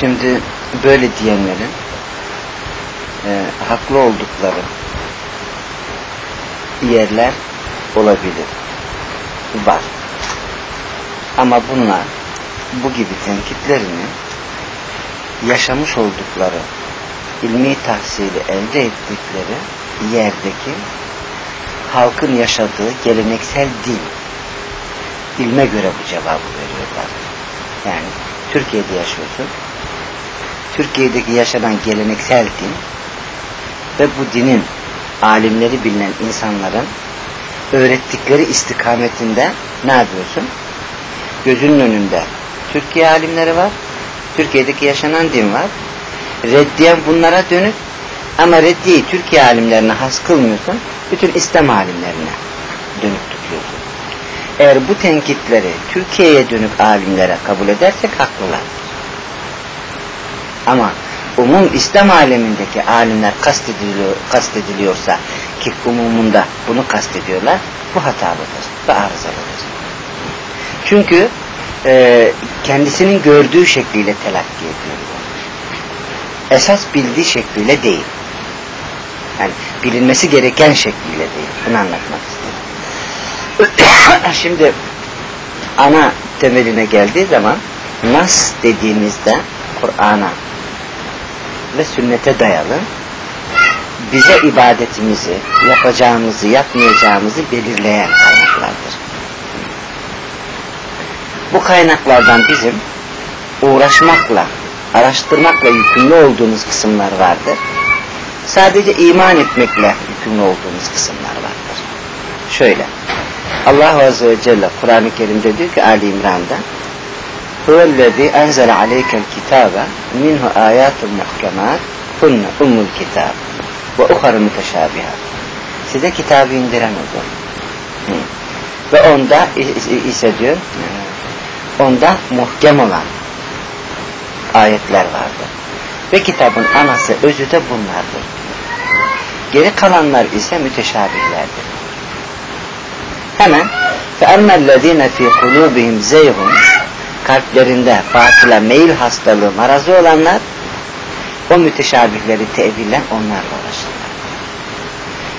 Şimdi böyle diyenlerin e, haklı oldukları yerler olabilir. Var. Ama bunlar bu gibi tenkitlerini yaşamış oldukları ilmi tahsili elde ettikleri yerdeki halkın yaşadığı geleneksel din ilme göre bu cevabı veriyorlar. Yani Türkiye'de yaşıyorsun. Türkiye'deki yaşanan geleneksel din ve bu dinin alimleri bilinen insanların öğrettikleri istikametinde ne yapıyorsun? Gözünün önünde Türkiye alimleri var. Türkiye'deki yaşanan din var. Reddiyen bunlara dönük ama reddiyeyi Türkiye alimlerine has kılmıyorsun. Bütün İslam alimlerine dönük tutuyorsun. Eğer bu tenkitleri Türkiye'ye dönük alimlere kabul edersek haklılar. Ama umum İslam alemindeki alimler kastediliyor, kastediliyorsa ki umumunda bunu kastediyorlar bu hatalıdır ve arızalıdır. Çünkü e, kendisinin gördüğü şekliyle telakki ediyor. Esas bildiği şekliyle değil. Yani bilinmesi gereken şekliyle değil. Bunu anlatmak istedim. Şimdi ana temeline geldiği zaman nas dediğimizde Kur'an'a ve sünnete dayalı bize ibadetimizi, yapacağımızı, yapmayacağımızı belirleyen kaynaklardır. Bu kaynaklardan bizim uğraşmakla, araştırmakla yükümlü olduğumuz kısımlar vardır. Sadece iman etmekle yükümlü olduğumuz kısımlar vardır. Şöyle, Allah Azze ve Celle Kur'an-ı Kerim'de diyor ki Ali İmran'da Huvellezî enzele aleykel kitâbe minhu âyâtun muhkemât hunne ummul kitâb ve uharı müteşâbihat. Size kitabı indiren odur. Ve onda ise diyor onda muhkem olan ayetler vardır. Ve kitabın anası, özü de bunlardır. Geri kalanlar ise müteşabihlerdir. Hemen فَاَمَّا الَّذ۪ينَ ف۪ي قُلُوبِهِمْ زَيْغٌ kalplerinde batıla meyil hastalığı marazı olanlar o müteşabihleri tevillen onlarla uğraşırlar.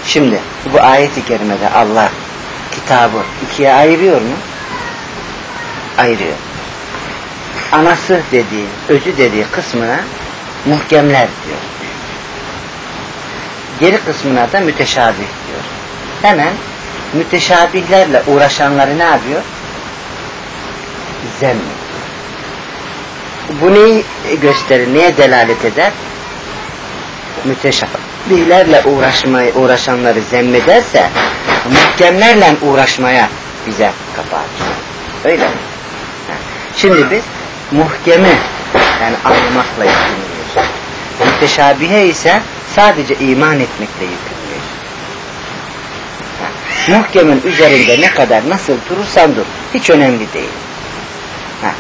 Şimdi bu ayeti kerimede Allah kitabı ikiye ayırıyor mu? Ayırıyor. Anası dediği, özü dediği kısmına muhkemler diyor. Geri kısmına da müteşabih diyor. Hemen müteşabihlerle uğraşanları ne yapıyor? Zemm. Bu neyi gösterir, neye delalet eder? Müteşabihlerle uğraşmaya, uğraşanları zemmederse muhkemlerle uğraşmaya bize kapı açıyor. Öyle mi? Şimdi biz muhkemi yani anlamakla yükümlüyüz. Müteşabihe ise sadece iman etmekle yükümlüyüz. Muhkemin üzerinde ne kadar nasıl durursan dur. Hiç önemli değil. Ha.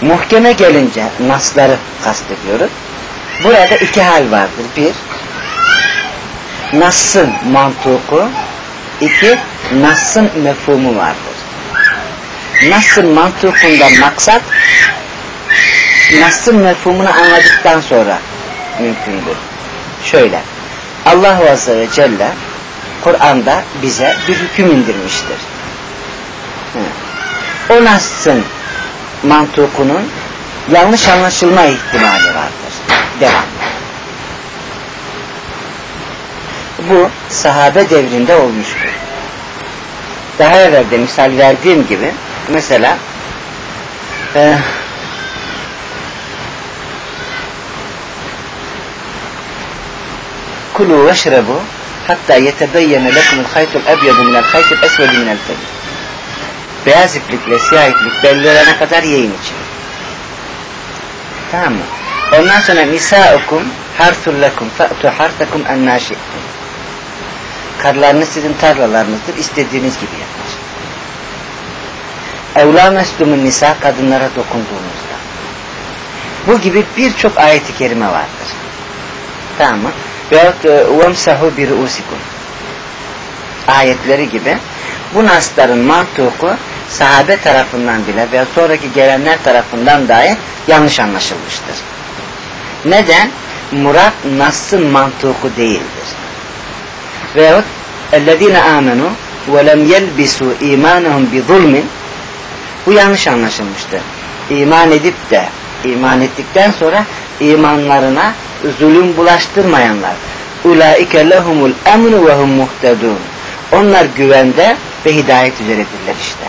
Muhkeme gelince nasları kastediyoruz. Burada iki hal vardır. Bir, Nas'ın mantuku, iki, Nas'ın mefhumu vardır. Nas'ın mantukundan maksat, Nas'ın mefhumunu anladıktan sonra mümkündür. Şöyle, Allah Azze ve Celle Kur'an'da bize bir hüküm indirmiştir. O Nas'ın mantukunun yanlış anlaşılma ihtimali vardır. Devam. Bu sahabe devrinde olmuştur. Daha evvel de misal verdiğim gibi mesela e, kulu veşrebu hatta yetebeyyene lekumul haytul ebyadu minel haytul esvedi minel fecr beyaz iplikle siyah iplik belli olana kadar yayın için. Tamam mı? Ondan sonra nisaukum harsullakum fa'tu harsakum enna şi'tum. Karlarınız sizin tarlalarınızdır. istediğiniz gibi yapın. Evla meslumun nisa kadınlara dokunduğunuzda. Bu gibi birçok ayet-i kerime vardır. Tamam mı? Veyahut e, vemsahu bir usikum. Ayetleri gibi bu nasların mantuku sahabe tarafından bile veya sonraki gelenler tarafından dahi yanlış anlaşılmıştır. Neden? Murat Nas'ın mantuku değildir. Veyahut اَلَّذ۪ينَ آمَنُوا وَلَمْ يَلْبِسُوا اِيمَانَهُمْ بِظُلْمٍ Bu yanlış anlaşılmıştır. İman edip de iman ettikten sonra imanlarına zulüm bulaştırmayanlar. Ulaike lehumul emnu ve hum muhtedun. Onlar güvende ve hidayet üzeredirler işte.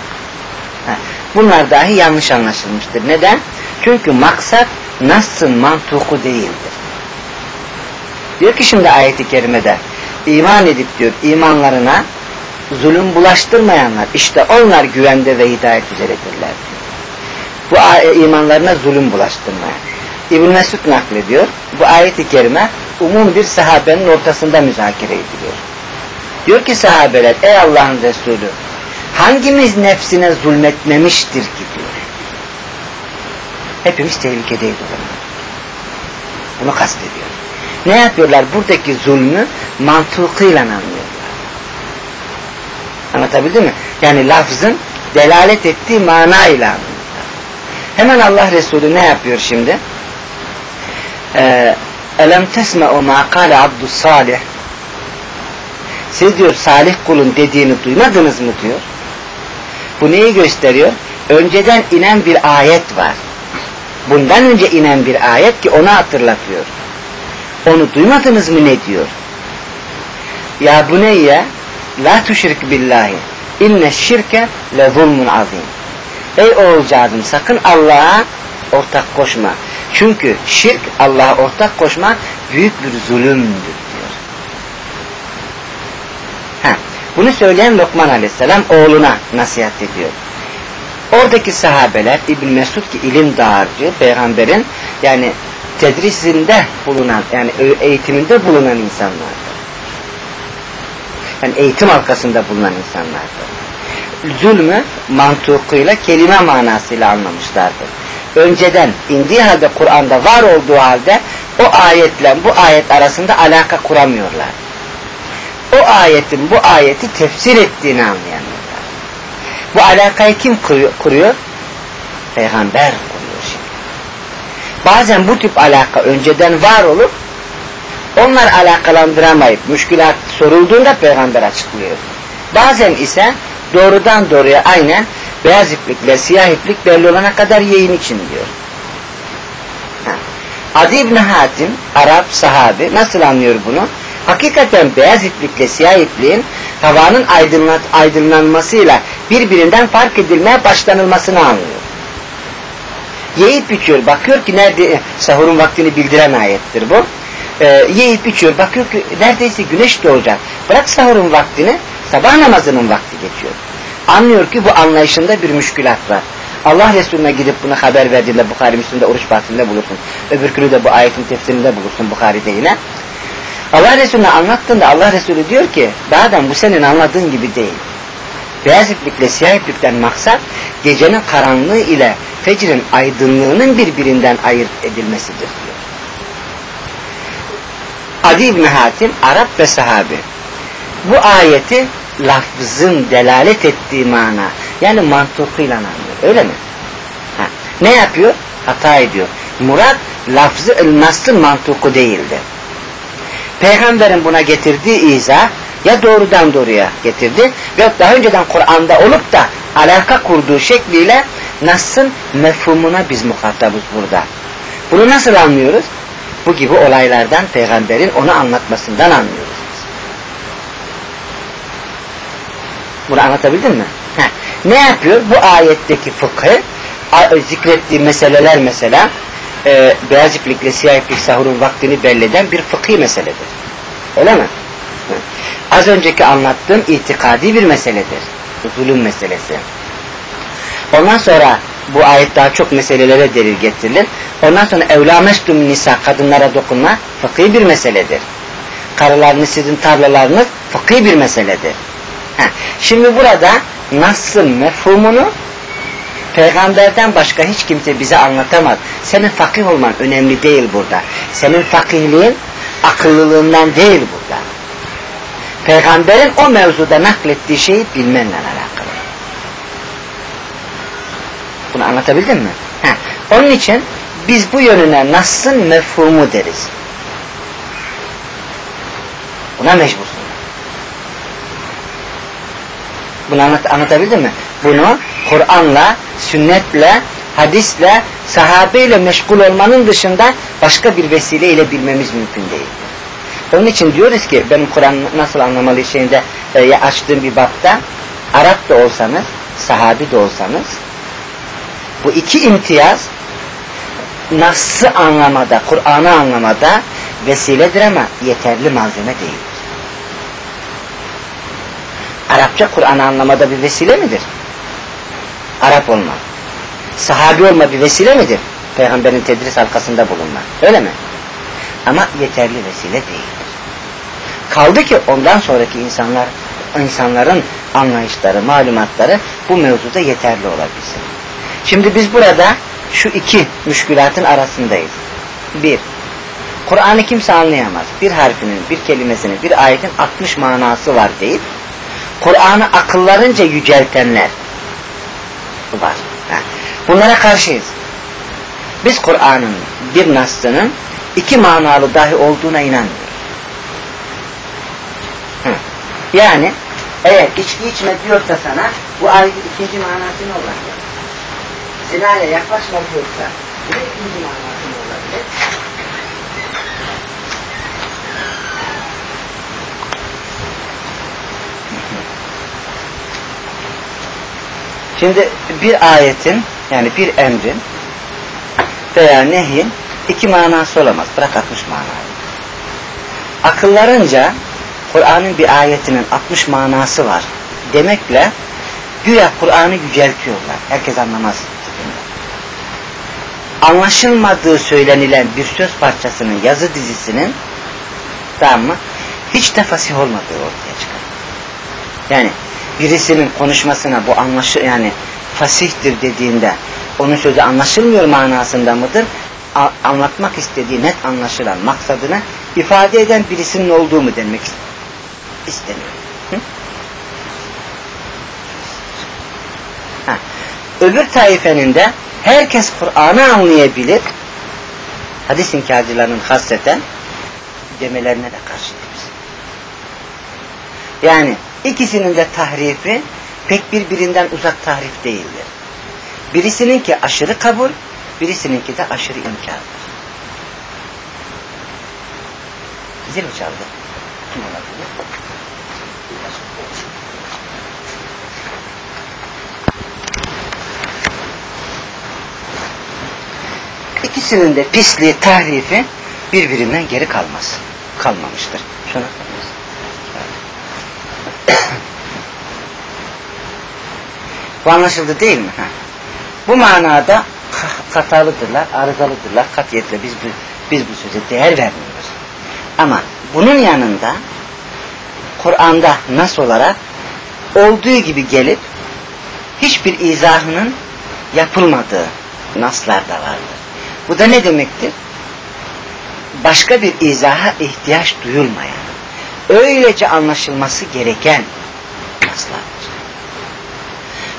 Bunlar dahi yanlış anlaşılmıştır. Neden? Çünkü maksat Nas'ın mantuku değildir. Diyor ki şimdi ayeti kerimede iman edip diyor imanlarına zulüm bulaştırmayanlar işte onlar güvende ve hidayet üzeredirler Bu imanlarına zulüm bulaştırmayan. İbn Mesud naklediyor. Bu ayeti kerime umum bir sahabenin ortasında müzakere ediliyor. Diyor ki sahabeler ey Allah'ın Resulü hangimiz nefsine zulmetmemiştir ki diyor. Hepimiz tehlikedeyiz o zaman. Bunu kastediyor. Ne yapıyorlar? Buradaki zulmü mantıkıyla anlıyorlar. Anlatabildim mi? Yani lafzın delalet ettiği manayla anlıyorlar. Hemen Allah Resulü ne yapıyor şimdi? Ee, Elem tesme'u ma kâle abdus salih Siz diyor salih kulun dediğini duymadınız mı diyor. Bu neyi gösteriyor? Önceden inen bir ayet var. Bundan önce inen bir ayet ki onu hatırlatıyor. Onu duymadınız mı ne diyor? Ya bu ne ya? La tuşrik billahi. İnne şirke le zulmun azim. Ey oğulcağızım sakın Allah'a ortak koşma. Çünkü şirk Allah'a ortak koşmak büyük bir zulümdür diyor. Ha, bunu söyleyen Lokman Aleyhisselam oğluna nasihat ediyor. Oradaki sahabeler İbn Mesud ki ilim dağarcı peygamberin yani tedrisinde bulunan yani eğitiminde bulunan insanlardır. Yani eğitim halkasında bulunan insanlardır. Zulmü mantukuyla kelime manasıyla anlamışlardır. Önceden indiği halde Kur'an'da var olduğu halde o ayetle bu ayet arasında alaka kuramıyorlar. O ayetin bu ayeti tefsir ettiğini anlayamıyorlar. Bu alakayı kim kuruyor? Peygamber kuruyor şimdi. Bazen bu tip alaka önceden var olup onlar alakalandıramayıp müşkülat sorulduğunda peygamber açıklıyor. Bazen ise doğrudan doğruya aynen beyaz iplikle siyah iplik belli olana kadar yayın için diyor. Ha. Adi İbni Hatim, Arap sahabi nasıl anlıyor bunu? Hakikaten beyaz iplikle siyah ipliğin havanın aydınlat, aydınlanmasıyla birbirinden fark edilmeye başlanılmasını anlıyor. Yiyip içiyor, bakıyor ki nerede sahurun vaktini bildiren ayettir bu. Ee, yiyip içiyor, bakıyor ki neredeyse güneş doğacak. Bırak sahurun vaktini, sabah namazının vakti geçiyor. Anlıyor ki bu anlayışında bir müşkülat var. Allah Resulüne gidip bunu haber verdiğinde Bukhari Müslim'de oruç bahsinde bulursun. Öbürkünü de bu ayetin tefsirinde bulursun Bukhari'de yine. Allah Resulüne anlattığında Allah Resulü diyor ki daha bu senin anladığın gibi değil. Beyaz iplikle siyah iplikten maksat gecenin karanlığı ile fecrin aydınlığının birbirinden ayırt edilmesidir diyor. Adi İbni Hatim Arap ve sahabi bu ayeti lafzın delalet ettiği mana yani mantıkıyla anlıyor öyle mi? Ha. Ne yapıyor? Hata ediyor. Murat lafzı nasıl mantıku değildi. Peygamberin buna getirdiği izah ya doğrudan doğruya getirdi ve daha önceden Kur'an'da olup da alaka kurduğu şekliyle Nas'ın mefhumuna biz muhatabız burada. Bunu nasıl anlıyoruz? Bu gibi olaylardan peygamberin onu anlatmasından anlıyoruz. Bunu anlatabildim mi? Heh. Ne yapıyor? Bu ayetteki fıkhı zikrettiği meseleler mesela e, beyaz iplikle siyah iplik sahurun vaktini belleden bir fıkhi meseledir. Öyle mi? Az önceki anlattığım itikadi bir meseledir. Zulüm meselesi. Ondan sonra bu ayet daha çok meselelere delil getirilir. Ondan sonra evlamestum nisa kadınlara dokunma fıkhi bir meseledir. Karılarınız sizin tarlalarınız fıkhi bir meseledir. Heh. Şimdi burada nasıl mefhumunu peygamberden başka hiç kimse bize anlatamaz. Senin fakih olman önemli değil burada. Senin fakihliğin akıllılığından değil burada. Peygamberin o mevzuda naklettiği şeyi bilmenle alakalı. Bunu anlatabildim mi? Heh. Onun için Biz bu yönüne Nas'ın mefhumu deriz. Buna mecbursun. Bunu anlat, anlatabildim mi? Bunu Kur'an'la, sünnetle, hadisle, sahabeyle meşgul olmanın dışında başka bir vesileyle bilmemiz mümkün değil. Onun için diyoruz ki benim Kur'an nasıl anlamalı şeyinde e, açtığım bir bapta Arap da olsanız, sahabi de olsanız bu iki imtiyaz Nas'ı anlamada, Kur'an'ı anlamada vesiledir ama yeterli malzeme değil. Arapça Kur'an'ı anlamada bir vesile midir? Arap olma. Sahabi olma bir vesile midir? Peygamberin tedris halkasında bulunma. Öyle mi? Ama yeterli vesile değildir. Kaldı ki ondan sonraki insanlar insanların anlayışları, malumatları bu mevzuda yeterli olabilsin. Şimdi biz burada şu iki müşkülatın arasındayız. Bir, Kur'an'ı kimse anlayamaz. Bir harfinin, bir kelimesinin, bir ayetin 60 manası var deyip Kur'an'ı akıllarınca yüceltenler var. Bunlara karşıyız. Biz Kur'an'ın bir nasının iki manalı dahi olduğuna inanmıyoruz. Yani eğer içki içme diyorsa sana bu ayetin ikinci manası ne olacak? Zinaya yaklaşma diyorsa bir ikinci manası ne olabilir? Şimdi bir ayetin yani bir emrin veya nehyin iki manası olamaz. Bırak 60 manayı. Akıllarınca Kur'an'ın bir ayetinin 60 manası var demekle güya Kur'an'ı yüceltiyorlar. Herkes anlamaz. Anlaşılmadığı söylenilen bir söz parçasının yazı dizisinin tamam mı? Hiç de fasih olmadığı ortaya çıkar. Yani birisinin konuşmasına bu anlaşı yani fasihtir dediğinde onun sözü anlaşılmıyor manasında mıdır? A anlatmak istediği net anlaşılan maksadını ifade eden birisinin olduğu mu denmek isteniyor. Hı? Öbür taifenin de herkes Kur'an'ı anlayabilir hadis inkarcılarının hasreten demelerine de karşıyız. Yani ikisinin de tahrifi pek birbirinden uzak tahrif değildir. Birisininki aşırı kabul, birisininki de aşırı inkardır. Zil mi çaldı? Kim olabilir? İkisinin de pisliği, tahrifi birbirinden geri kalmaz. Kalmamıştır. Bu anlaşıldı değil mi? Ha. Bu manada hatalıdırlar, arızalıdırlar. Katiyetle biz bu, biz bu söze değer vermiyoruz. Ama bunun yanında Kur'an'da nas olarak olduğu gibi gelip hiçbir izahının yapılmadığı naslar da vardır. Bu da ne demektir? Başka bir izaha ihtiyaç duyulmayan, öylece anlaşılması gereken naslardır.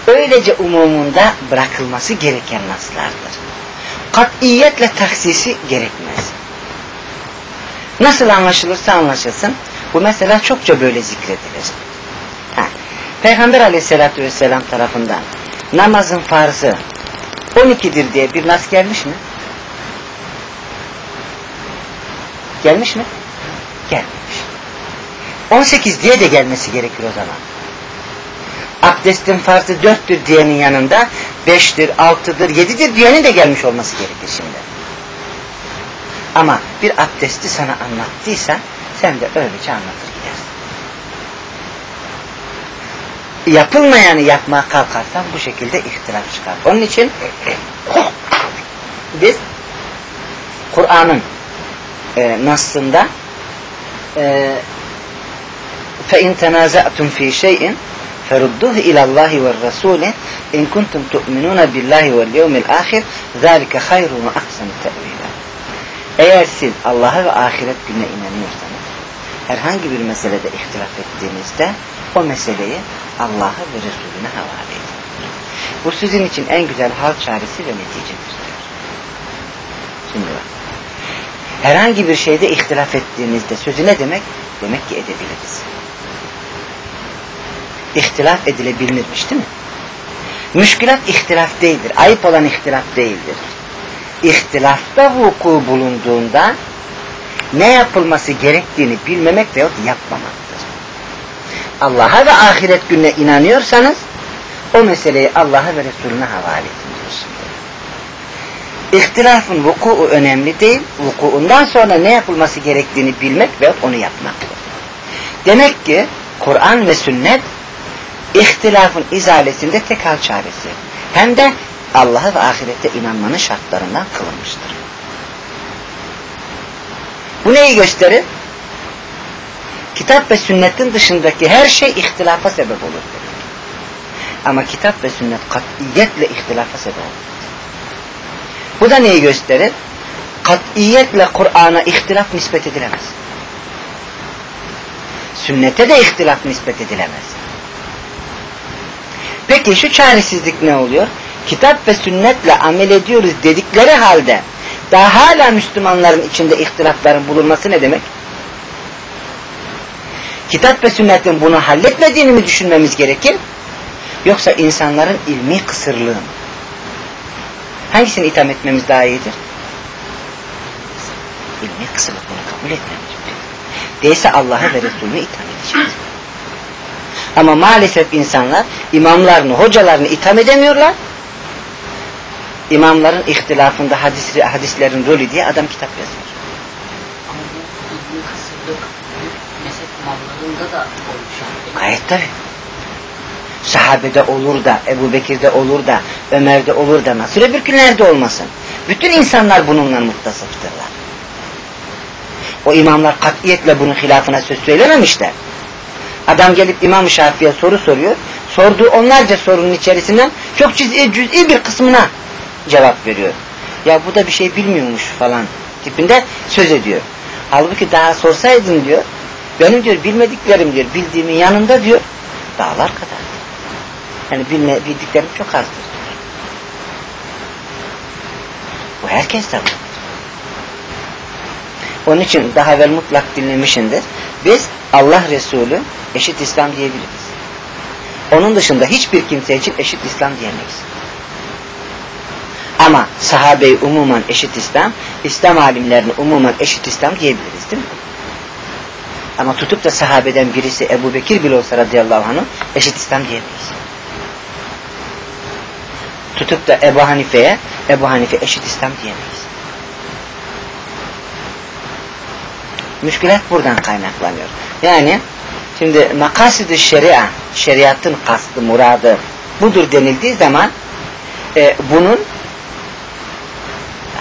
Öylece umumunda bırakılması gereken naslardır. Katiyetle taksisi gerekmez. Nasıl anlaşılırsa anlaşılsın, bu mesela çokça böyle zikredilir. Ha. Peygamber aleyhissalatü vesselam tarafından namazın farzı 12'dir diye bir nas gelmiş mi? Gelmiş mi? Gelmemiş. 18 diye de gelmesi gerekir o zaman Abdestin farzı dörttür diyenin yanında beştir, altıdır, yedidir diyenin de gelmiş olması gerekir şimdi. Ama bir abdesti sana anlattıysa sen de öylece anlatır gidersin. Yapılmayanı yapmaya kalkarsan bu şekilde ihtilaf çıkar. Onun için biz Kur'an'ın e, nasında e, فَاِنْ تَنَازَعْتُمْ ف۪ي شَيْءٍ فَرُدُّهُ اِلَى اللّٰهِ وَالرَّسُولِ اِنْ كُنْتُمْ تُؤْمِنُونَ بِاللّٰهِ وَالْيَوْمِ الْآخِرِ ذَٰلِكَ خَيْرٌ وَاَحْسَنُ تَأْوِيلًا Eğer siz Allah'a ve ahiret gününe inanıyorsanız, herhangi bir meselede ihtilaf ettiğinizde o meseleyi Allah'a ve Resulüne havale edin. Bu sizin için en güzel hal çaresi ve neticedir diyor. Herhangi bir şeyde ihtilaf ettiğimizde sözü ne demek? Demek ki edebiliriz. İhtilaf edilebilirmiş değil mi? Müşkülat ihtilaf değildir. Ayıp olan ihtilaf değildir. İhtilafta vuku bulunduğunda ne yapılması gerektiğini bilmemek veyahut yapmamaktır. Allah'a ve ahiret gününe inanıyorsanız o meseleyi Allah'a ve Resulüne havale edin diyorsun. İhtilafın vuku'u önemli değil, vukuundan sonra ne yapılması gerektiğini bilmek ve onu yapmaktır. Demek ki Kur'an ve sünnet ihtilafın izalesinde tek hal çaresi. Hem de Allah'a ve ahirette inanmanın şartlarından kılınmıştır. Bu neyi gösterir? Kitap ve sünnetin dışındaki her şey ihtilafa sebep olur. Ama kitap ve sünnet katiyetle ihtilafa sebep olur. Bu da neyi gösterir? Katiyetle Kur'an'a ihtilaf nispet edilemez. Sünnete de ihtilaf nispet edilemez. Peki şu çaresizlik ne oluyor? Kitap ve sünnetle amel ediyoruz dedikleri halde daha hala Müslümanların içinde ihtilafların bulunması ne demek? Kitap ve sünnetin bunu halletmediğini mi düşünmemiz gerekir? Yoksa insanların ilmi kısırlığı mı? Hangisini itham etmemiz daha iyidir? İlmi kısırlık bunu kabul etmemiz. Değilse Allah'a ve Resulü'ne itham edeceğiz. Ama maalesef insanlar imamlarını, hocalarını itham edemiyorlar. İmamların ihtilafında hadis, hadislerin rolü diye adam kitap yazıyor. Ama bu kısırlık mezhep da. Gayet tabi. Sahabede olur da, Ebu Bekir'de olur da, Ömer'de olur da, nasıl öbür günlerde olmasın. Bütün insanlar bununla muttasıftırlar. O imamlar katiyetle bunun hilafına söz söylememişler. Adam gelip İmam Şafii'ye soru soruyor. Sorduğu onlarca sorunun içerisinden çok cüz'i, cüz'i bir kısmına cevap veriyor. Ya bu da bir şey bilmiyormuş falan tipinde söz ediyor. Halbuki daha sorsaydın diyor. Benim diyor bilmediklerim diyor bildiğimin yanında diyor dağlar kadar. Yani bilme, bildiklerim çok azdır. Bu herkes de bu. Onun için daha evvel mutlak dinlemişindir. Biz Allah Resulü eşit İslam diyebiliriz. Onun dışında hiçbir kimse için eşit İslam diyemeyiz. Ama sahabeyi umuman eşit İslam, İslam alimlerini umuman eşit İslam diyebiliriz değil mi? Ama tutup da sahabeden birisi Ebu Bekir bile olsa radıyallahu anh eşit İslam diyemeyiz. Tutup da Ebu Hanife'ye Ebu Hanife eşit İslam diyemeyiz. Müşkülat buradan kaynaklanıyor. Yani şimdi makasid-i şeria, şeriatın kastı, muradı budur denildiği zaman e, bunun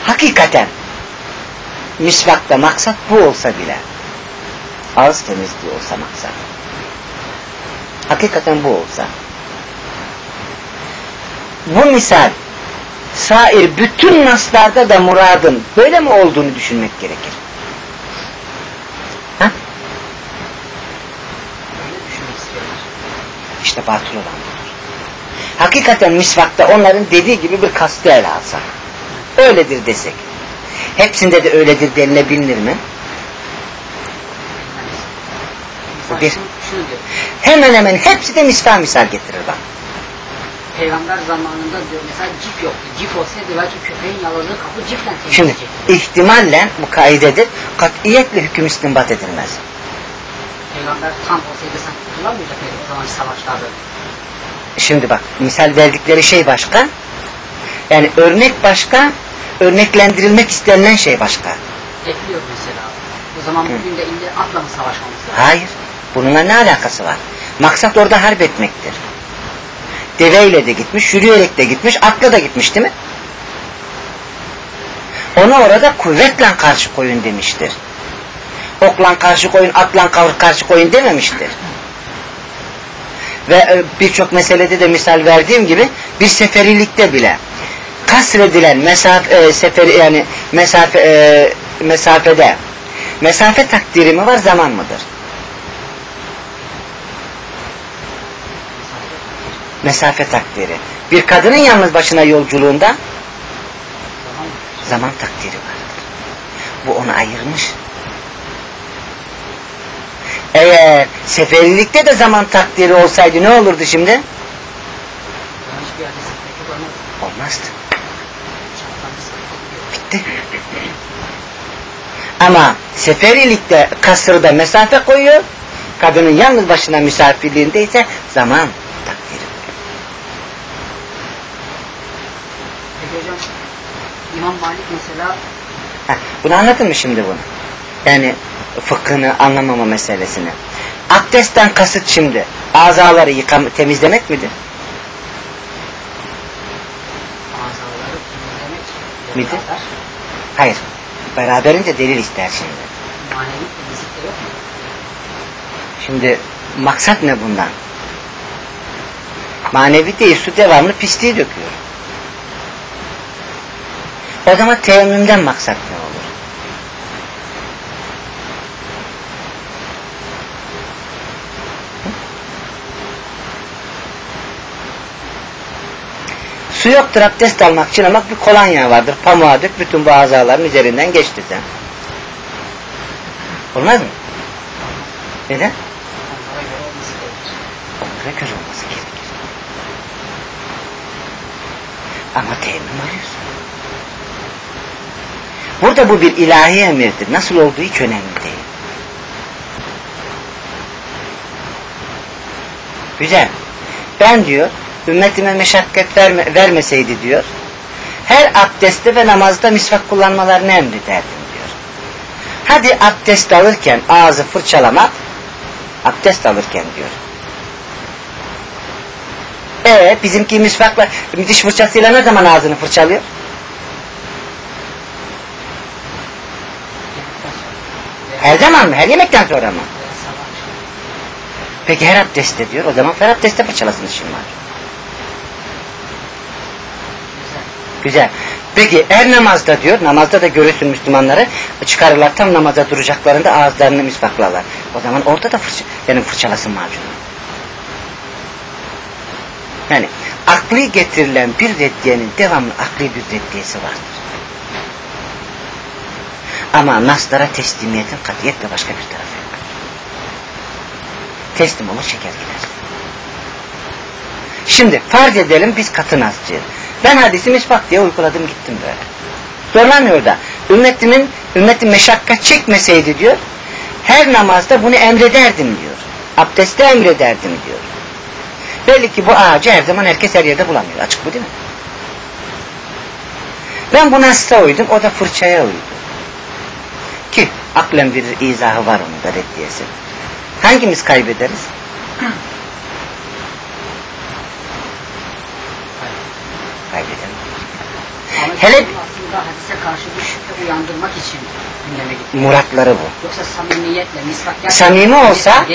hakikaten misvakta maksat bu olsa bile ağız temizliği olsa maksat hakikaten bu olsa bu misal sair bütün naslarda da muradın böyle mi olduğunu düşünmek gerekir. Ha? Öyle düşünmek istiyorlar. İşte batıl olan budur. Hakikaten misvakta onların dediği gibi bir kastı ele alsak. Öyledir desek. Hepsinde de öyledir denilebilir mi? Mesela Bir. Hemen hemen hepsi de misal misal getirir bak. Peygamber zamanında diyor mesela cif yoktu. Cif olsaydı belki köpeğin yaladığı kapı cifle Şimdi temizleyecekti. ihtimalle bu kaidedir. Katiyetle hüküm istinbat edilmez. Peygamber tam olsaydı sen kurtulamayacak zamanki savaşlarda? Şimdi bak misal verdikleri şey başka. Yani örnek başka, örneklendirilmek istenilen şey başka. Ekliyor mesela. O zaman bugün de illa atla mı lazım? Hayır. Bununla ne alakası var? Maksat orada harp etmektir. Deveyle de gitmiş, yürüyerek de gitmiş, atla da gitmiş değil mi? Ona orada kuvvetle karşı koyun demiştir. Okla karşı koyun, atla karşı koyun dememiştir. Ve e, birçok meselede de misal verdiğim gibi bir seferilikte bile kasredilen mesafe e, seferi yani mesafe e, mesafede mesafe takdiri mi var zaman mıdır? Mesafe takdiri. Bir kadının yalnız başına yolculuğunda Zaman takdiri vardır. Bu onu ayırmış. Eğer seferilikte de zaman takdiri olsaydı ne olurdu şimdi? Olmazdı. Bitti. Ama seferilikte kasırda mesafe koyuyor. Kadının yalnız başına misafirliğinde ise zaman takdiri. Peki hocam İmam Malik mesela Heh, bunu anladın mı şimdi bunu? Yani fıkhını anlamama meselesini. Abdestten kasıt şimdi azaları yıkam temizlemek midir? azaları temizlemek Midir? beraber Hayır. Beraberince delil ister şimdi. manevi temizlik de yok mu? Şimdi maksat ne bundan? Manevi değil su devamlı pisliği döküyor. O zaman teyemmümden maksat ne olur? Hı? Su yoktur abdest almak için ama bir kolonya vardır. Pamuğa dök bütün bu azaların üzerinden geçti sen. Olmaz mı? Neden? Onlara göre olması gerekir. Ama teyemmüm arıyorsun. Burada bu bir ilahi emirdir. Nasıl olduğu hiç önemli değil. Güzel. Ben diyor, ümmetime meşakkat verme, vermeseydi diyor, her abdestte ve namazda misvak kullanmalarını emrederdim diyor. Hadi abdest alırken ağzı fırçalamak, abdest alırken diyor. Ee, bizimki misvakla, diş fırçasıyla ne zaman ağzını fırçalıyor? Her zaman mı? Her yemekten sonra mı? Peki her abdestte diyor. O zaman her abdestte fırçalasın işin var. Güzel. Peki her namazda diyor, namazda da görürsün Müslümanları, çıkarırlar tam namaza duracaklarında ağızlarını misvaklarlar. O zaman orada da fırça, yani fırçalasın macunu. Yani akli getirilen bir reddiyenin devamlı akli bir reddiyesi vardır. Ama naslara teslimiyetin katiyetle başka bir tarafı yok. Teslim olur çeker gider. Şimdi farz edelim biz katı nasçıyız. Ben hadisi misbak diye uyguladım gittim böyle. Zorlamıyor da. Ümmetimin, ümmetin meşakkat çekmeseydi diyor, her namazda bunu emrederdim diyor. Abdestte emrederdim diyor. Belli ki bu ağacı her zaman herkes her yerde bulamıyor. Açık bu değil mi? Ben bu nasla uydum, o da fırçaya uydu. Ki aklen bir izahı var onun da reddiyesi. Hangimiz? Kaybederiz. Ama Hele- aslında hadise karşı bir şüphe uyandırmak için gündeme gitti. Muratları bu. Yoksa samimiyetle misvak gerçekten Samimi olsa,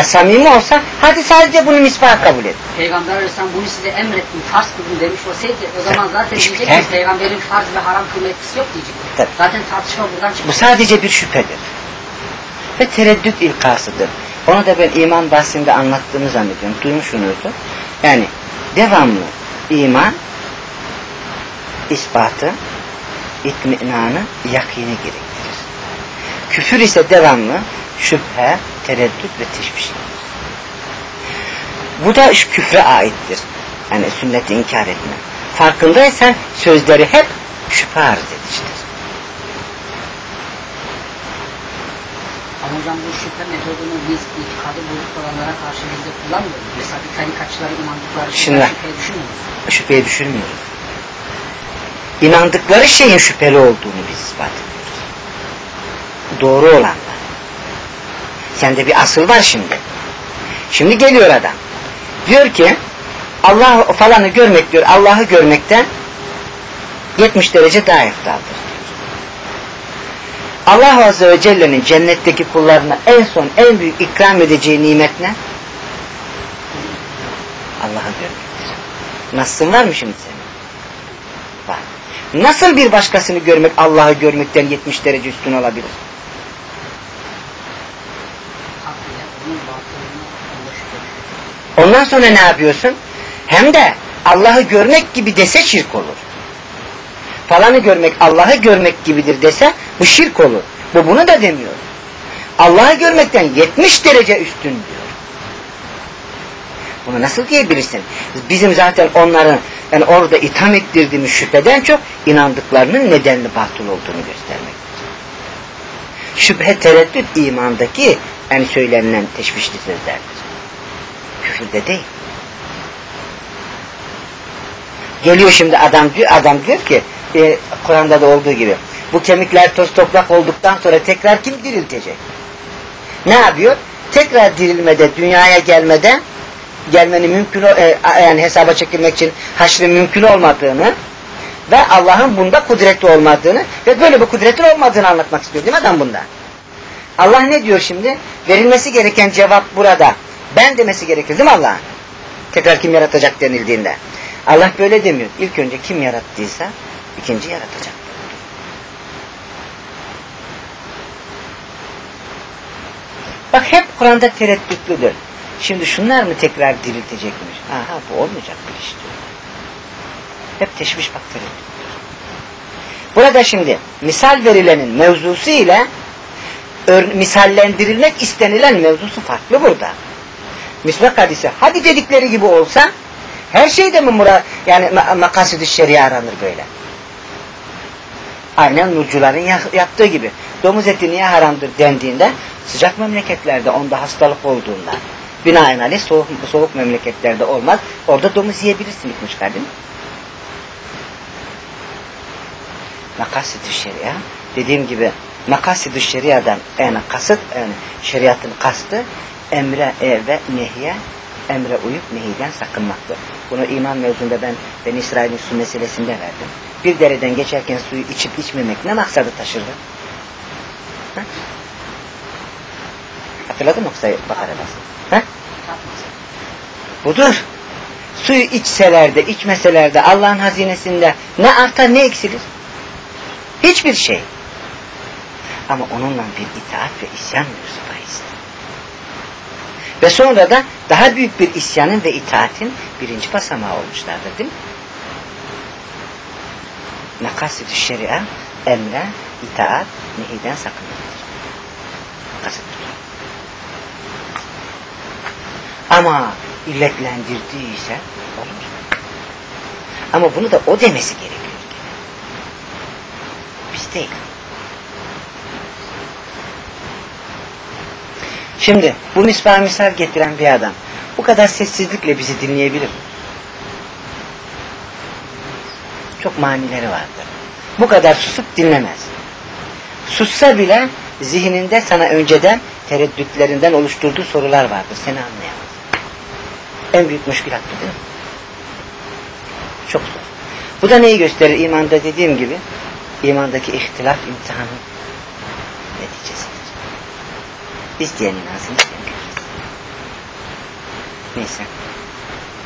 e, samimi olsa, hadi sadece bunu misvak kabul et. Peygamber Aleyhisselam bunu size emrettim, farz kıldım demiş olsaydı o zaman zaten Şüphe- diyecek ki peygamberin farz ve haram kılma etkisi yok diyecek. Tabii. Zaten tartışma buradan Bu çıkıyor. sadece bir şüphedir. Ve tereddüt ilkasıdır. Onu da ben iman bahsinde anlattığımı zannediyorum. Duymuşsunuzdur. Yani devamlı iman ispatı, itminanı, yakini gerektirir. Küfür ise devamlı şüphe, tereddüt ve teşviş. Bu da şu küfre aittir. Yani sünneti inkar etme. Farkındaysan sözleri hep şüphe arz. Ama hocam bu şüphe metodunu biz itikadı bozuk olanlara karşı biz de kullanmıyoruz. Mesela bir tarikatçılara inandıkları Şimdi- şüpheye düşünmüyoruz. şüpheye düşürmüyoruz. İnandıkları şeyin şüpheli olduğunu biz ispat ediyoruz. Doğru olanlar. Sende bir asıl var şimdi. Şimdi geliyor adam. Diyor ki Allah falanı görmek diyor Allah'ı görmekten 70 derece daha eftaldır. Allah Azze ve Celle'nin cennetteki kullarına en son en büyük ikram edeceği nimet ne? Allah'ı görmektir. Nasılsın var mı şimdi senin? Nasıl bir başkasını görmek Allah'ı görmekten 70 derece üstün olabilir? Ondan sonra ne yapıyorsun? Hem de Allah'ı görmek gibi dese şirk olur. Falanı görmek Allah'ı görmek gibidir dese Bu şirk olur. Bu bunu da demiyor. Allah'ı görmekten 70 derece üstün diyor. Bunu nasıl diyebilirsin? Bizim zaten onların yani orada itham ettirdiğimiz şüpheden çok inandıklarının nedenli batıl olduğunu göstermek. Şüphe tereddüt imandaki en söylenilen teşvişli sözlerdir. Küfürde değil. Geliyor şimdi adam diyor, adam diyor ki e, Kur'an'da da olduğu gibi bu kemikler toz toprak olduktan sonra tekrar kim diriltecek? Ne yapıyor? Tekrar dirilmede, dünyaya gelmeden gelmenin mümkün e, yani hesaba çekilmek için haşrın mümkün olmadığını ve Allah'ın bunda kudretli olmadığını ve böyle bir kudretin olmadığını anlatmak istiyor değil mi adam bunda? Allah ne diyor şimdi? Verilmesi gereken cevap burada. Ben demesi gerekir değil mi Allah? Tekrar kim yaratacak denildiğinde. Allah böyle demiyor. İlk önce kim yarattıysa ikinci yaratacak. Bak hep Kur'an'da tereddütlüdür. Şimdi şunlar mı tekrar diriltecekmiş? Aha bu olmayacak bir iş diyor. Hep teşviş bak tereddüttür. Burada şimdi misal verilenin mevzusu ile misallendirilmek istenilen mevzusu farklı burada. Misvak hadisi hadi dedikleri gibi olsa her şeyde mi mura yani makasid-i şeria aranır böyle. Aynen nurcuların yaptığı gibi. Domuz eti niye haramdır dendiğinde sıcak memleketlerde onda hastalık olduğunda binaenaleyh soğuk, soğuk memleketlerde olmaz. Orada domuz yiyebilirsin bitmiş kardeşim. Makasid-i şeria dediğim gibi makasid-i şeriadan yani kasıt yani şeriatın kastı emre e, ve nehiye emre uyup nehiden sakınmaktır. Bunu iman mevzunda ben ben İsrail'in su meselesinde verdim. Bir dereden geçerken suyu içip içmemek ne maksadı taşırdı? Ha? Hatırladın mı yoksa Bakara'da? Ha? Budur. Suyu içseler de içmeseler de Allah'ın hazinesinde ne artar ne eksilir? Hiçbir şey. Ama onunla bir itaat ve isyan mevzu bahis. Ve sonra da daha büyük bir isyanın ve itaatin birinci basamağı olmuşlardır değil mi? Makasid-i şeria, emre, itaat, nehiden sakınmaktır. Makasid Ama illetlendirdiği ise olur. Ama bunu da o demesi gerekiyor. Biz değil. Şimdi bu misbah misal getiren bir adam bu kadar sessizlikle bizi dinleyebilir. Çok manileri vardır. Bu kadar susup dinlemez. Sussa bile zihninde sana önceden tereddütlerinden oluşturduğu sorular vardır. Seni anlayamaz. En büyük müşkülat bu değil mi? Çok zor. Bu da neyi gösterir? İmanda dediğim gibi imandaki ihtilaf imtihanı neticesidir. İsteyen inansın, isteyen görürsün. Neyse.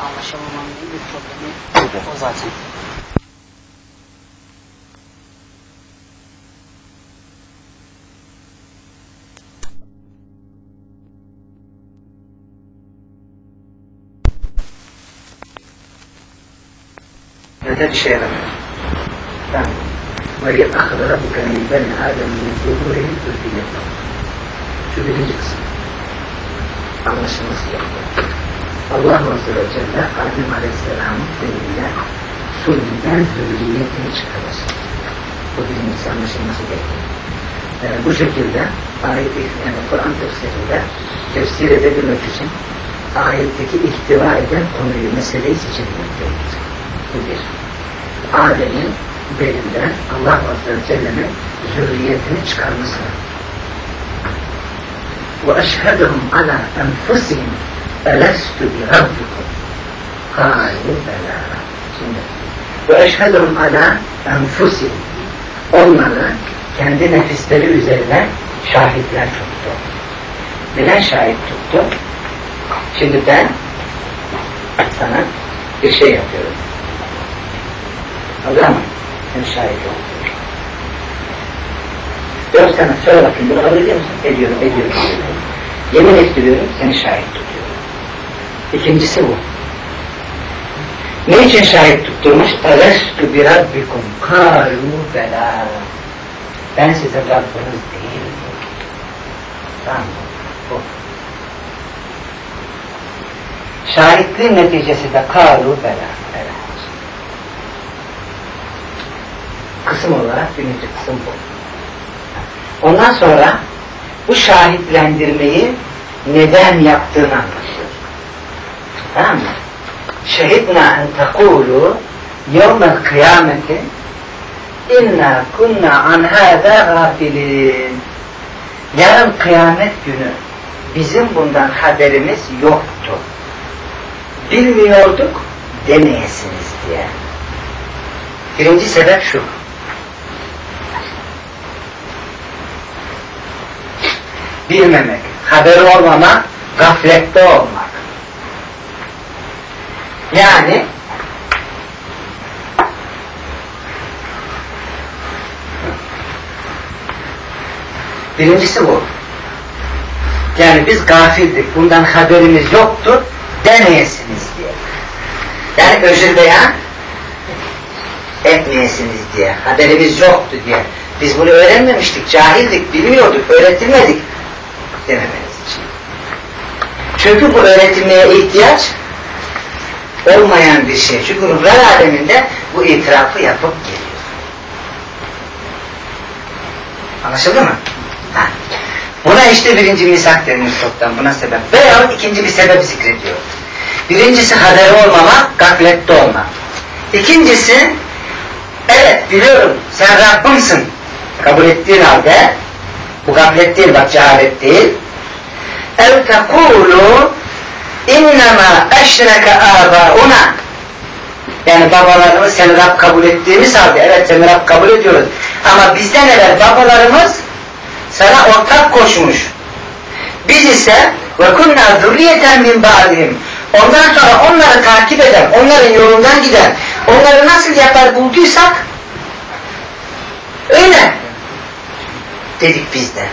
Anlaşamamanın büyük problemi o zaten. Öte bir şey yaramıyor. Tamam. وَلِيَ أَخْذَ رَبُّكَ مِنْ بَنِي آدَمَ مِنْ ظُهُورِهِمْ ذُرِّيَّتَهُمْ Şu birinci kısım. Anlaşılması yok. Allah Azze ve Celle Adem Aleyhisselam'ın diliyle sulhinden zürriyetini çıkarır. Bu birincisi anlaşılması gerekiyor. Yani bu şekilde ayet yani Kur'an tefsirinde tefsir edebilmek için ayetteki ihtiva eden konuyu, meseleyi seçebilmek gerekir. Bu bir. Adem'in belinden Allah Azze ve Celle'nin zürriyetini çıkarması. Ve eşhedum ala enfusihim elestü bi rabbikum. Hayır bela. Şimdi ve eşhedum ala enfusihim. Onları kendi nefisleri üzerine şahitler tuttu. Neden şahit tuttu? Şimdi ben sana bir şey yapıyorum. Anladın mı? Sen şahit ol. Diyorum sana söyle bakayım bunu kabul ediyor musun? Ediyorum, ediyorum. Yemin ettiriyorum, seni şahit tutuyorum. İkincisi bu. Ne için şahit tutturmuş? Elestu bi rabbikum kalu bela. Ben size Rabbiniz değilim. Tamam? Bu. Şahitliğin neticesi de kalu bela. Evet. Kısım olarak birinci kısım bu. Ondan sonra bu şahitlendirmeyi neden yaptığını anlatıyor. Tamam mı? Şehidna en tekulu yevmel kıyameti inna kunna an hâdâ gafilin. Yarın kıyamet günü bizim bundan haberimiz yoktu. Bilmiyorduk demeyesiniz diye. Birinci sebep şu. Bilmemek, haber olmamak, gaflette olmak. Yani birincisi bu. Yani biz gafildik, bundan haberimiz yoktu demeyesiniz diye. Yani özür beyan etmeyesiniz diye, haberimiz yoktu diye. Biz bunu öğrenmemiştik, cahildik, bilmiyorduk, öğretilmedik dememeniz için. Çünkü bu öğretilmeye ihtiyaç olmayan bir şey. Çünkü ruhlar aleminde bu itirafı yapıp geliyor. Anlaşıldı mı? Ha. Buna işte birinci misak denir çoktan buna sebep. Veya ikinci bir sebep zikrediyor. Birincisi haberi olmamak, gaflette olmak. İkincisi, evet biliyorum sen Rabbimsin kabul ettiğin halde, bu gaflet değil bak cehalet değil. El tekulu innema eşreke âbâuna yani babalarımız seni Rab kabul ettiğimiz halde evet seni Rab kabul ediyoruz. Ama bizden evvel babalarımız sana ortak koşmuş. Biz ise ve kunna zürriyeten min. Ondan sonra onları takip eden, onların yolundan giden, onları nasıl yapar bulduysak öyle dedik biz de.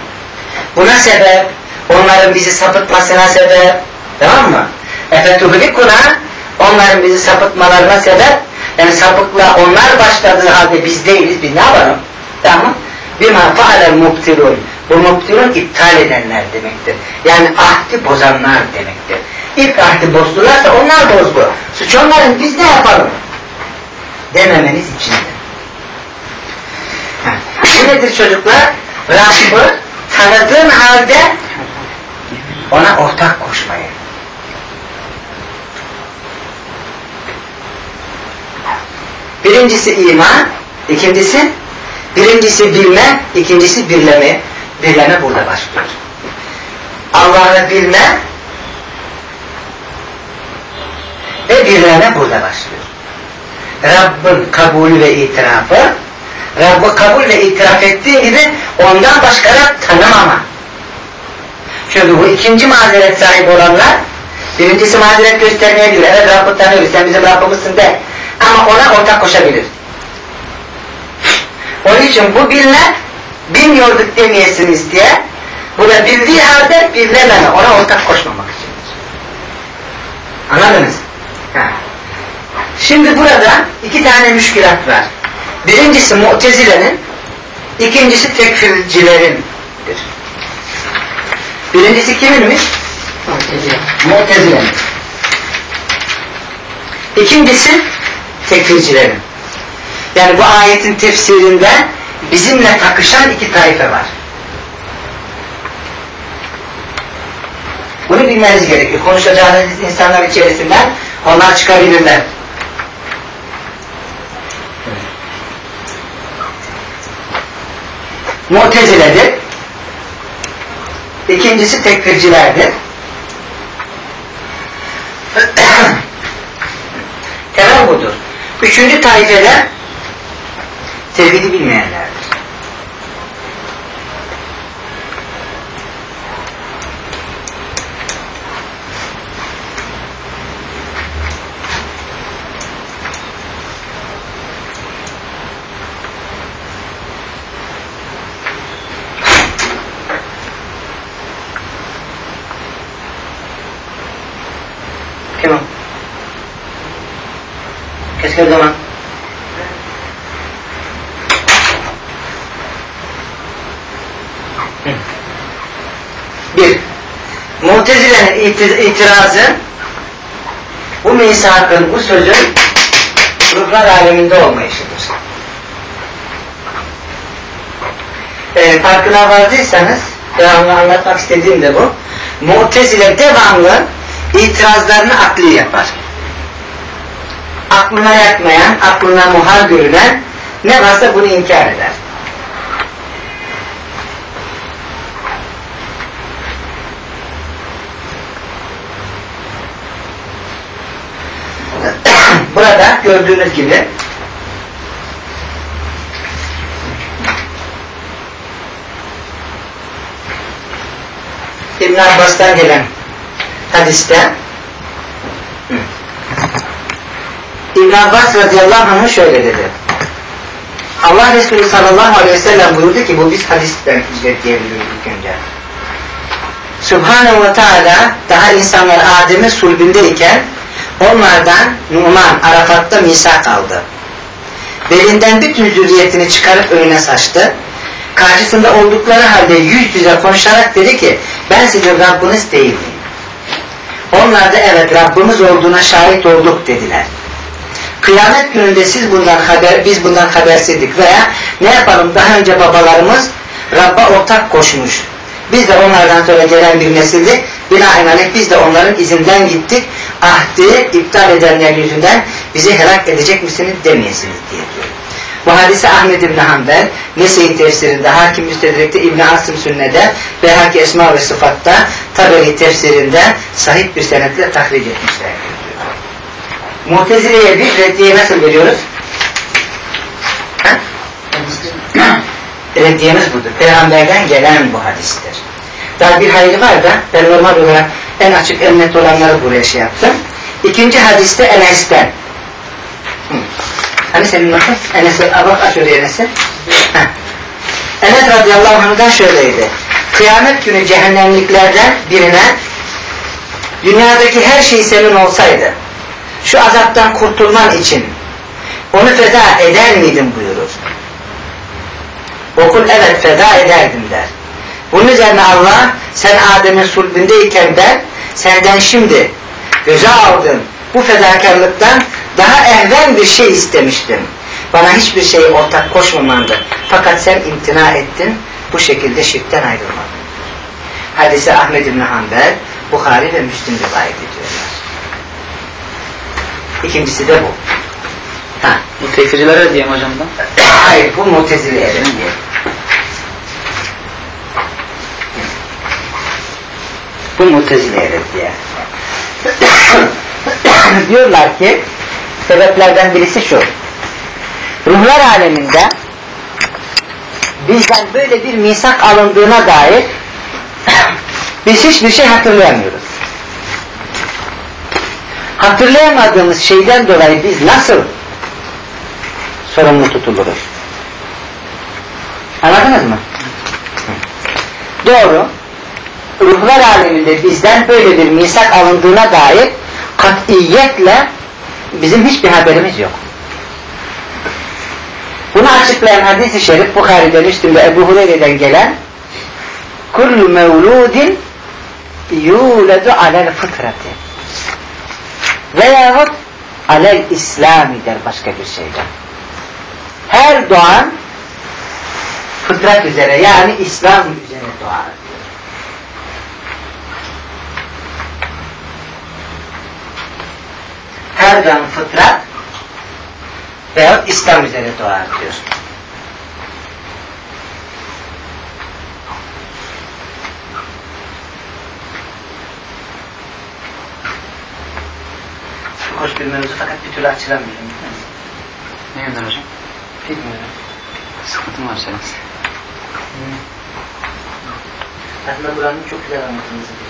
Buna sebep, onların bizi sapıtmasına sebep, tamam mı? Efetuhlikuna, onların bizi sapıtmalarına sebep, yani sapıkla onlar başladığı halde biz değiliz, biz ne yapalım? Tamam Bima fa'alel mubtilun. Bu mubtilun iptal edenler demektir. Yani ahdi bozanlar demektir. İlk ahdi bozdularsa onlar bozdu. Suç onların biz ne yapalım? Dememeniz içindir. Bu nedir çocuklar? Rabb'ı tanıdığın halde ona ortak koşmayı. Birincisi iman, ikincisi birincisi bilme, ikincisi birleme. Birleme burada başlıyor. Allah'ı bilme ve birleme burada başlıyor. Rabbin kabulü ve itirafı Rabb'ı kabul ve itiraf ettiği gibi ondan başka Rab tanımama. Çünkü bu ikinci mazeret sahibi olanlar birincisi mazeret göstermeyebilir. Evet Rabb'ı tanıyoruz sen bizim Rabbimizsin de. Ama ona ortak koşabilir. Onun için bu bilme bilmiyorduk demeyesiniz diye bu da bildiği halde bilememe, ona ortak koşmamak içindir. Anladınız? Ha. Şimdi burada iki tane müşkilat var. Birincisi Mu'tezile'nin, ikincisi tekfircilerindir. Birincisi kiminmiş? Mu'tezile. Mu'tezile'nin. İkincisi tekfircilerin. Yani bu ayetin tefsirinde bizimle takışan iki taife var. Bunu bilmeniz gerekiyor. Konuşacağınız insanlar içerisinden onlar çıkabilirler. Mu'teziledir. İkincisi tekfircilerdir. Temel budur. Üçüncü taifeler tevhidi bilmeyenlerdir. Bir, Mutezile'nin itirazı bu misakın, bu sözün ruhlar aleminde olmayışıdır. E, farkına vardıysanız, devamlı anlatmak istediğim de bu. Mu'tezile devamlı itirazlarını akli yapar. Aklına yatmayan, aklına muhal görülen ne varsa bunu inkar eder. Gördüğünüz gibi İbn Abbas'tan gelen hadiste. İbn Abbas radıyallahu anh şöyle dedi. Allah Resulü sallallahu aleyhi ve sellem buyurdu ki bu biz hadisten izletleyebiliyoruz ilk önce. Subhanahu ve Teala daha insanlar Adem'in sulbündeyken onlardan Numan Arafat'ta misak aldı. Belinden bütün zürriyetini çıkarıp önüne saçtı. Karşısında oldukları halde yüz yüze konuşarak dedi ki ben sizin Rabbiniz değil miyim? Onlar da evet Rabbimiz olduğuna şahit olduk dediler. Kıyamet gününde siz bundan haber, biz bundan habersizdik veya ne yapalım daha önce babalarımız Rabb'a ortak koşmuş. Biz de onlardan sonra gelen bir nesildi. Binaenaleyh biz de onların izinden gittik. Ahdi iptal edenler yüzünden bizi helak edecek misiniz demeyesiniz diye diyor. Bu hadise Ahmed İbni Hanbel, Nese'yi tefsirinde, Hakim Müstedrek'te İbni Asım Sünne'de ve Haki Esma ve Sıfat'ta Taberi tefsirinde sahip bir senetle tahric etmişlerdir. Mutezile'ye bir reddiye nasıl veriyoruz? Reddiyemiz budur. Peygamberden gelen bu hadistir. Daha bir hayır var da ben normal olarak en açık en net olanları buraya şey yaptım. İkinci hadiste Enes'ten. Hı. Hani senin nasıl? Enes'e bak aç oraya Enes'i. Heh. Enes radıyallahu anh'dan şöyleydi. Kıyamet günü cehennemliklerden birine dünyadaki her şey senin olsaydı şu azaptan kurtulman için onu feda eder miydin buyurur. Okul evet feda ederdim der. Bunun üzerine Allah sen Adem'in sulbündeyken ben senden şimdi göze aldım bu fedakarlıktan daha ehven bir şey istemiştim. Bana hiçbir şey ortak koşmamandı. Fakat sen imtina ettin. Bu şekilde şirkten ayrılmadın. Hadise Ahmed İbni Hanbel, Bukhari ve Müslim rivayet ediyorlar. İkincisi de bu. Ha. Bu tekfircilere diyeyim hocam da. Hayır bu mutezileye diye. Bu mutezileye diye. Diyorlar ki sebeplerden birisi şu. Ruhlar aleminde bizden böyle bir misak alındığına dair biz hiçbir şey hatırlayamıyoruz. Hatırlayamadığımız şeyden dolayı biz nasıl sorumlu tutuluruz? Anladınız mı? Doğru. Ruhlar aleminde bizden böyle bir misak alındığına dair katiyetle bizim hiçbir haberimiz yok. Bunu açıklayan hadis-i şerif Bukhari'de, Müslim'de Ebu Hureyre'den gelen kullu mevludin yuledu alel fıtrati veyahut alel İslami der başka bir şeyden. Her doğan fıtrat üzere yani İslam üzere doğar. Doğan fıtrat veyahut İslam üzere doğar diyor. Hoş bir mevzu fakat bir türlü açılamıyorum. Ne yönden hocam? Bilmiyorum. Sıkıntım var senin. Aslında buranın çok güzel gerekiyor.